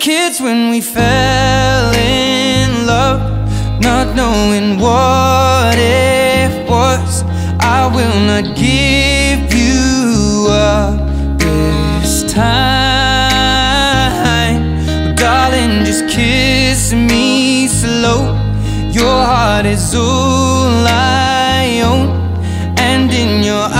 Kids when we fell in love, not knowing what it was. I will not give you up this time. Darling, just kiss me slow. Your heart is all I own, and in your eyes,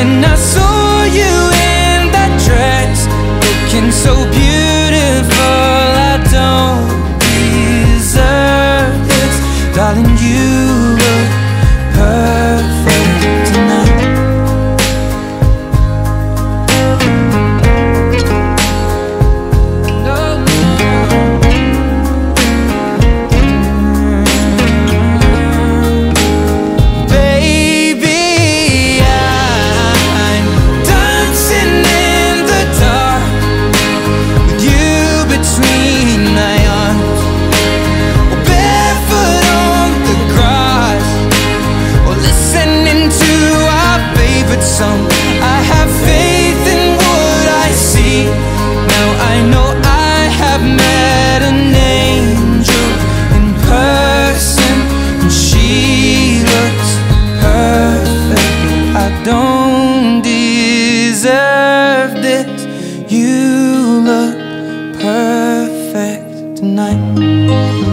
When I saw you I know I have met an angel in person And she looks perfect. I don't deserve this. You look perfect tonight.